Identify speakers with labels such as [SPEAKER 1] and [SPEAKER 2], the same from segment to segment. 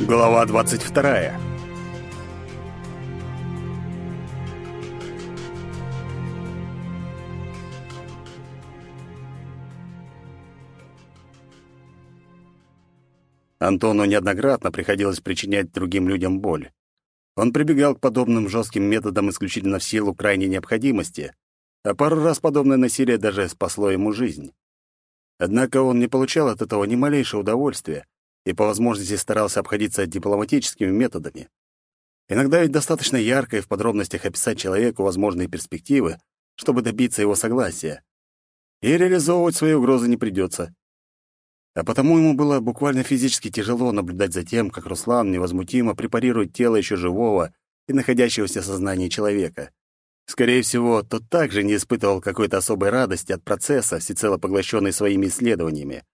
[SPEAKER 1] Глава 22. Антону неоднократно приходилось причинять другим людям боль. Он прибегал к подобным жестким методам исключительно в силу крайней необходимости, а пару раз подобное насилие даже спасло ему жизнь. Однако он не получал от этого ни малейшего удовольствия, и по возможности старался обходиться дипломатическими методами. Иногда ведь достаточно ярко и в подробностях описать человеку возможные перспективы, чтобы добиться его согласия. И реализовывать свои угрозы не придется. А потому ему было буквально физически тяжело наблюдать за тем, как Руслан невозмутимо препарирует тело еще живого и находящегося в сознании человека. Скорее всего, тот также не испытывал какой-то особой радости от процесса, всецело поглощенный своими исследованиями.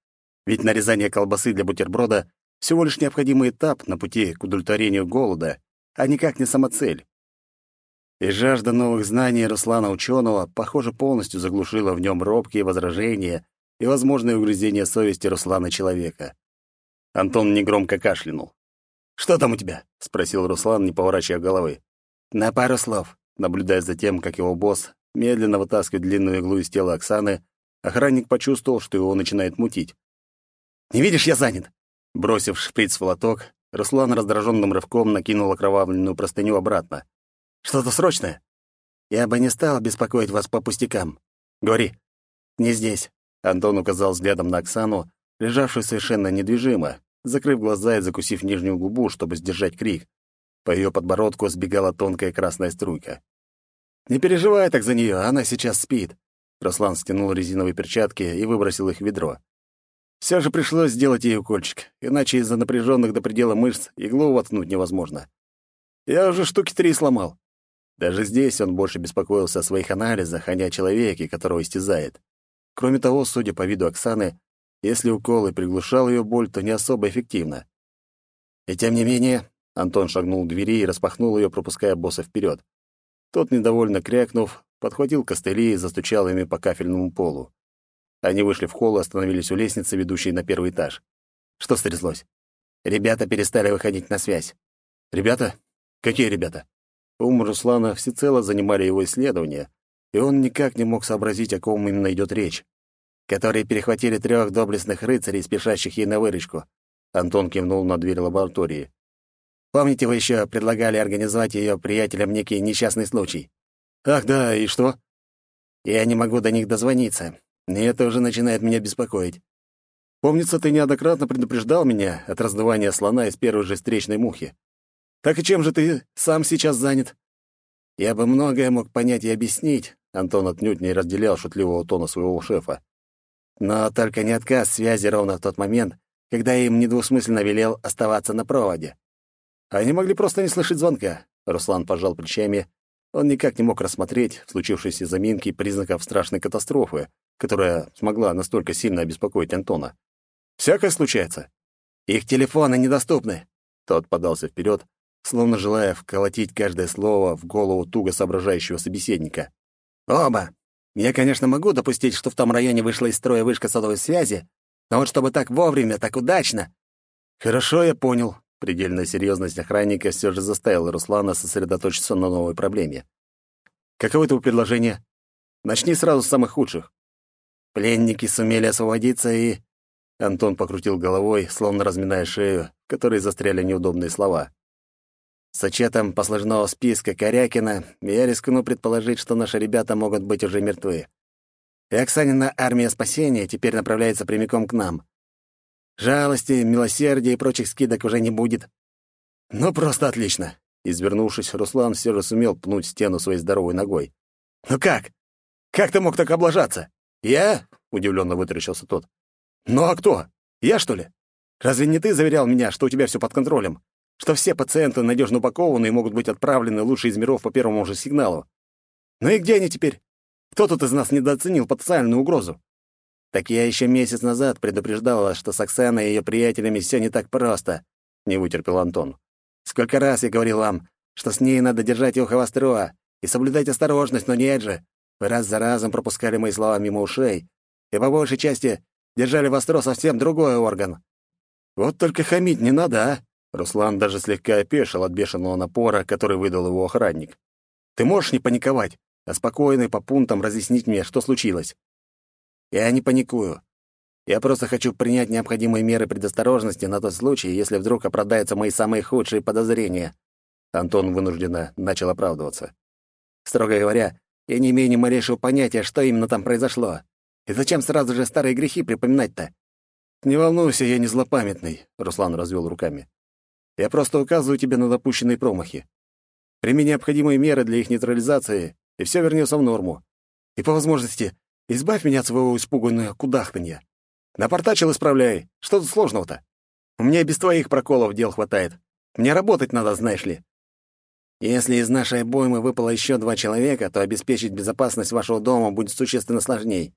[SPEAKER 1] Ведь нарезание колбасы для бутерброда — всего лишь необходимый этап на пути к удовлетворению голода, а никак не самоцель. И жажда новых знаний Руслана Ученого, похоже, полностью заглушила в нем робкие возражения и возможные угрызения совести Руслана Человека. Антон негромко кашлянул. «Что там у тебя?» — спросил Руслан, не поворачивая головы. «На пару слов», наблюдая за тем, как его босс медленно вытаскивает длинную иглу из тела Оксаны, охранник почувствовал, что его начинает мутить. Не видишь, я занят!» Бросив шприц в лоток, Руслан раздраженным рывком накинул окровавленную простыню обратно. «Что-то срочное?» «Я бы не стал беспокоить вас по пустякам. Говори». «Не здесь», — Антон указал взглядом на Оксану, лежавшую совершенно недвижимо, закрыв глаза и закусив нижнюю губу, чтобы сдержать крик. По ее подбородку сбегала тонкая красная струйка. «Не переживай так за нее, она сейчас спит». Руслан стянул резиновые перчатки и выбросил их в ведро. Все же пришлось сделать ей укольчик, иначе из-за напряженных до предела мышц иглу воткнуть невозможно. Я уже штуки три сломал. Даже здесь он больше беспокоился о своих анализах, а не о человеке, которого истязает. Кроме того, судя по виду Оксаны, если укол и приглушал ее боль, то не особо эффективно. И тем не менее, Антон шагнул к двери и распахнул ее, пропуская босса вперед. Тот, недовольно крякнув, подхватил костыли и застучал ими по кафельному полу. Они вышли в холл и остановились у лестницы, ведущей на первый этаж. Что стряслось? Ребята перестали выходить на связь. Ребята? Какие ребята? Ум Руслана всецело занимали его исследования, и он никак не мог сообразить, о ком именно идет речь. Которые перехватили трех доблестных рыцарей, спешащих ей на выручку. Антон кивнул на дверь лаборатории. Помните, вы еще предлагали организовать ее приятелям некий несчастный случай? Ах, да, и что? Я не могу до них дозвониться. И это уже начинает меня беспокоить. Помнится, ты неоднократно предупреждал меня от раздувания слона из первой же встречной мухи. Так и чем же ты сам сейчас занят? Я бы многое мог понять и объяснить, Антон отнюдь не разделял шутливого тона своего шефа. Но только не отказ связи ровно в тот момент, когда им недвусмысленно велел оставаться на проводе. Они могли просто не слышать звонка. Руслан пожал плечами. Он никак не мог рассмотреть в случившейся заминке признаков страшной катастрофы, которая смогла настолько сильно обеспокоить Антона. «Всякое случается. Их телефоны недоступны». Тот подался вперед, словно желая вколотить каждое слово в голову туго соображающего собеседника. «Оба. Я, конечно, могу допустить, что в том районе вышла из строя вышка сотовой связи, но вот чтобы так вовремя, так удачно...» «Хорошо, я понял». Предельная серьезность охранника все же заставила Руслана сосредоточиться на новой проблеме. «Каково твое предложение? Начни сразу с самых худших. Пленники сумели освободиться и...» Антон покрутил головой, словно разминая шею, в которой застряли неудобные слова. «С учетом послужного списка Корякина, я рискну предположить, что наши ребята могут быть уже мертвы. И Оксанина армия спасения теперь направляется прямиком к нам. Жалости, милосердия и прочих скидок уже не будет. Ну, просто отлично!» Извернувшись, Руслан все же сумел пнуть стену своей здоровой ногой. «Ну как? Как ты мог так облажаться?» «Я?» — удивленно вытаращился тот. «Ну а кто? Я, что ли? Разве не ты заверял меня, что у тебя все под контролем? Что все пациенты надежно упакованы и могут быть отправлены лучше из миров по первому же сигналу? Ну и где они теперь? Кто тут из нас недооценил потенциальную угрозу? Так я еще месяц назад предупреждал вас, что с Оксаной и ее приятелями все не так просто, — не вытерпел Антон. Сколько раз я говорил вам, что с ней надо держать ухо востро и соблюдать осторожность, но нет же. Раз за разом пропускали мои слова мимо ушей, и по большей части держали востро совсем другой орган. Вот только хамить не надо, а? Руслан даже слегка опешил от бешеного напора, который выдал его охранник. «Ты можешь не паниковать, а спокойно и по пунктам разъяснить мне, что случилось?» «Я не паникую. Я просто хочу принять необходимые меры предосторожности на тот случай, если вдруг оправдаются мои самые худшие подозрения». Антон вынужденно начал оправдываться. «Строго говоря, я не имею ни малейшего понятия, что именно там произошло. И зачем сразу же старые грехи припоминать-то?» «Не волнуйся, я не злопамятный», — Руслан развел руками. Я просто указываю тебе на допущенные промахи. Прими необходимые меры для их нейтрализации, и все вернется в норму. И по возможности избавь меня от своего испуганного кудахтанья. Напортачил исправляй. Что тут сложного-то? У меня без твоих проколов дел хватает. Мне работать надо, знаешь ли. Если из нашей обоймы выпало еще два человека, то обеспечить безопасность вашего дома будет существенно сложней.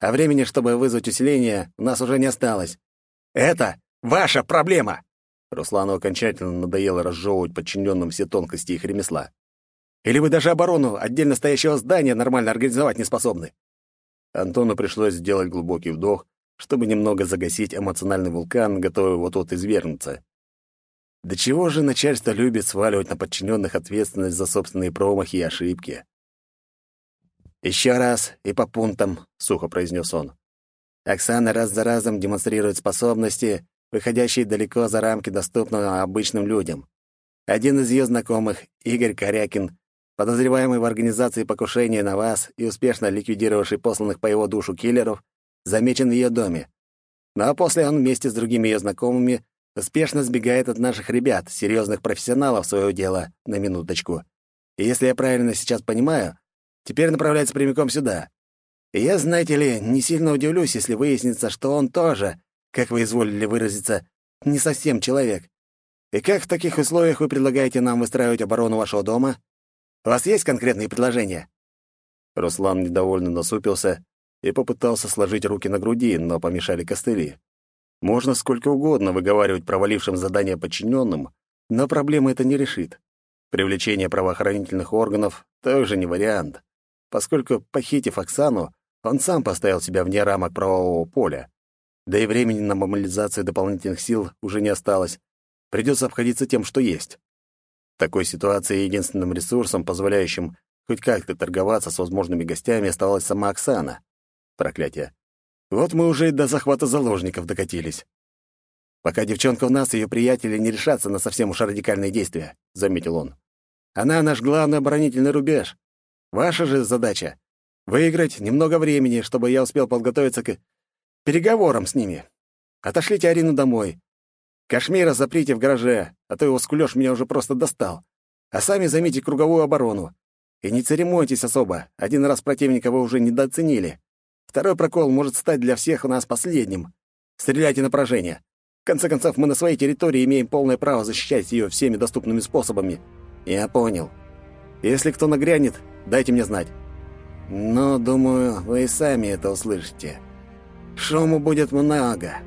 [SPEAKER 1] А времени, чтобы вызвать усиление, у нас уже не осталось. Это ваша проблема! Руслану окончательно надоело разжевывать подчиненным все тонкости их ремесла. «Или вы даже оборону отдельно стоящего здания нормально организовать не способны?» Антону пришлось сделать глубокий вдох, чтобы немного загасить эмоциональный вулкан, готовый вот-вот извергнуться. До чего же начальство любит сваливать на подчиненных ответственность за собственные промахи и ошибки? «Еще раз и по пунктам», — сухо произнес он. «Оксана раз за разом демонстрирует способности, выходящие далеко за рамки доступного обычным людям. Один из ее знакомых, Игорь Корякин, подозреваемый в организации покушения на вас и успешно ликвидировавший посланных по его душу киллеров, замечен в ее доме. Ну а после он вместе с другими ее знакомыми успешно сбегает от наших ребят, серьезных профессионалов своего дела, на минуточку. И если я правильно сейчас понимаю, теперь направляется прямиком сюда. И я, знаете ли, не сильно удивлюсь, если выяснится, что он тоже как вы изволили выразиться, не совсем человек. И как в таких условиях вы предлагаете нам выстраивать оборону вашего дома? У вас есть конкретные предложения?» Руслан недовольно насупился и попытался сложить руки на груди, но помешали костыли. Можно сколько угодно выговаривать провалившим задание подчиненным, но проблема это не решит. Привлечение правоохранительных органов тоже не вариант, поскольку, похитив Оксану, он сам поставил себя вне рамок правового поля. Да и времени на мобилизацию дополнительных сил уже не осталось. Придется обходиться тем, что есть. В такой ситуации единственным ресурсом, позволяющим хоть как-то торговаться с возможными гостями, оставалась сама Оксана. Проклятие. Вот мы уже и до захвата заложников докатились. Пока девчонка у нас, ее приятели не решатся на совсем уж радикальные действия, — заметил он. Она наш главный оборонительный рубеж. Ваша же задача — выиграть немного времени, чтобы я успел подготовиться к переговорам с ними. Отошлите Арину домой. Кашмира заприте в гараже, а то его скулёж меня уже просто достал. А сами займите круговую оборону. И не церемоньтесь особо. Один раз противника вы уже недооценили. Второй прокол может стать для всех у нас последним. Стреляйте на поражение. В конце концов, мы на своей территории имеем полное право защищать ее всеми доступными способами. Я понял. Если кто нагрянет, дайте мне знать. Но, думаю, вы и сами это услышите. Шуму будет много.